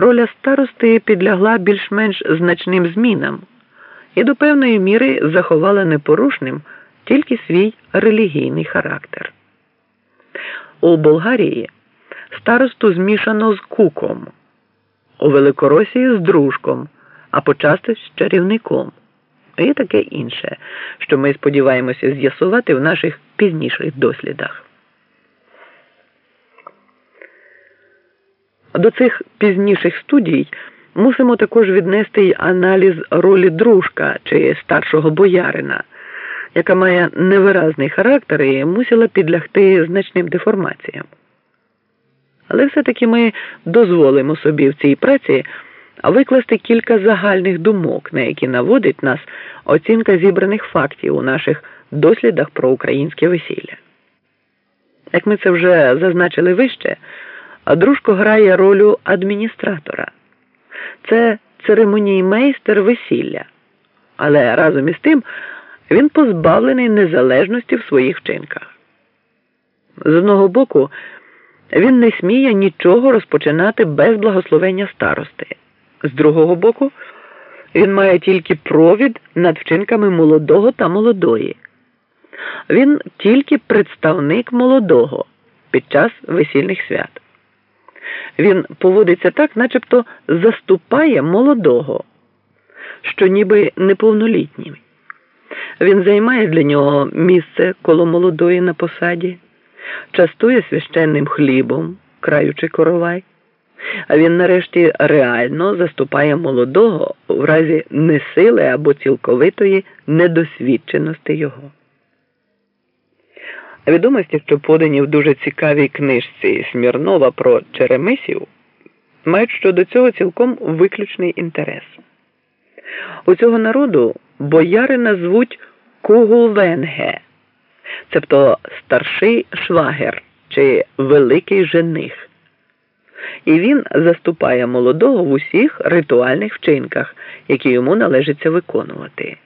роля старости підлягла більш-менш значним змінам і до певної міри заховала непорушним тільки свій релігійний характер. У Болгарії старосту змішано з куком, у Великоросії з дружком, а почасти з чарівником і таке інше, що ми сподіваємося з'ясувати в наших пізніших дослідах. До цих пізніших студій мусимо також віднести й аналіз ролі дружка чи старшого боярина, яка має невиразний характер і мусила підлягти значним деформаціям. Але все-таки ми дозволимо собі в цій праці викласти кілька загальних думок, на які наводить нас оцінка зібраних фактів у наших дослідах про українське весілля. Як ми це вже зазначили вище, дружко грає роль адміністратора. Це церемоніймейстер весілля, але разом із тим він позбавлений незалежності в своїх вчинках. З одного боку, він не сміє нічого розпочинати без благословення старости. З другого боку, він має тільки провід над вчинками молодого та молодої. Він тільки представник молодого під час весільних свят. Він поводиться так, начебто заступає молодого, що ніби неповнолітній. Він займає для нього місце коло молодої на посаді, частує священним хлібом, краючи коровай. А він нарешті реально заступає молодого в разі несили або цілковитої недосвідченості його. Відомості, що подані в дуже цікавій книжці Смірнова про Черемисів, мають щодо цього цілком виключний інтерес. У цього народу бояри назвуть Кугувенге, цебто старший швагер чи великий жених і він заступає молодого в усіх ритуальних вчинках, які йому належиться виконувати.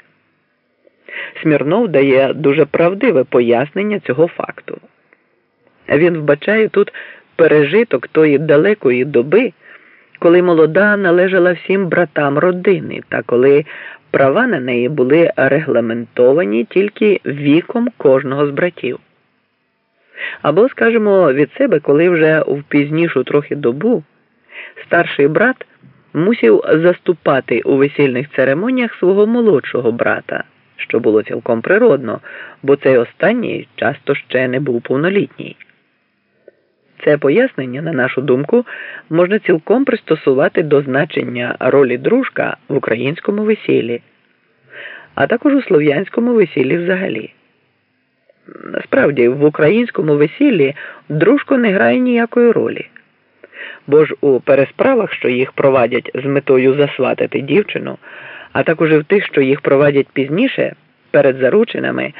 Смірнов дає дуже правдиве пояснення цього факту. Він вбачає тут пережиток тої далекої доби, коли молода належала всім братам родини, та коли права на неї були регламентовані тільки віком кожного з братів. Або, скажімо, від себе, коли вже в пізнішу трохи добу старший брат мусів заступати у весільних церемоніях свого молодшого брата, що було цілком природно, бо цей останній часто ще не був повнолітній. Це пояснення, на нашу думку, можна цілком пристосувати до значення ролі дружка в українському весіллі, а також у слов'янському весіллі взагалі. Насправді, в українському весіллі дружко не грає ніякої ролі. Бо ж у пересправах, що їх провадять з метою засватати дівчину, а також і в тих, що їх провадять пізніше, перед заручинами,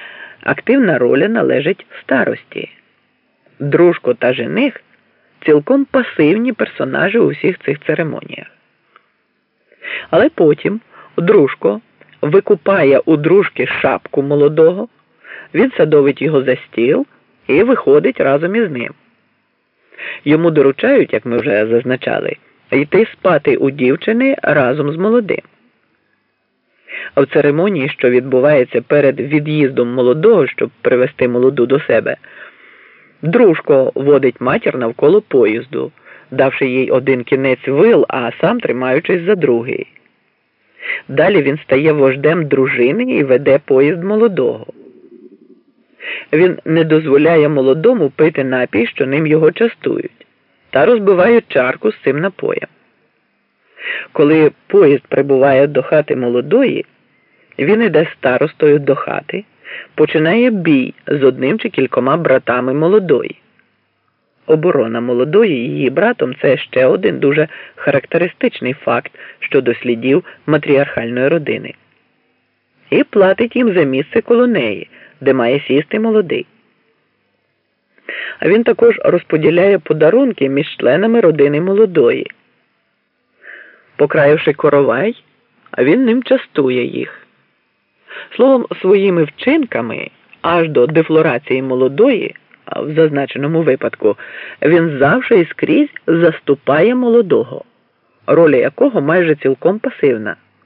активна роля належить старості. Дружко та жених цілком пасивні персонажі у всіх цих церемоніях. Але потім дружко викупає у дружки шапку молодого він садовить його за стіл і виходить разом із ним. Йому доручають, як ми вже зазначали, йти спати у дівчини разом з молодим. А в церемонії, що відбувається перед від'їздом молодого, щоб привести молоду до себе, дружко водить матір навколо поїзду, давши їй один кінець вил, а сам тримаючись за другий. Далі він стає вождем дружини і веде поїзд молодого. Він не дозволяє молодому пити напій, що ним його частують, та розбиває чарку з цим напоєм. Коли поїзд прибуває до хати молодої, він іде старостою до хати, починає бій з одним чи кількома братами молодої. Оборона молодої її братом це ще один дуже характеристичний факт щодо слідів матріархальної родини. І платить їм за місце коло неї де має сісти молодий. А він також розподіляє подарунки між членами родини молодої. Покраївши коровай, а він ним частує їх. Словом, своїми вчинками аж до дефлорації молодої, а в зазначеному випадку, він завжди і скрізь заступає молодого. роля якого майже цілком пасивна.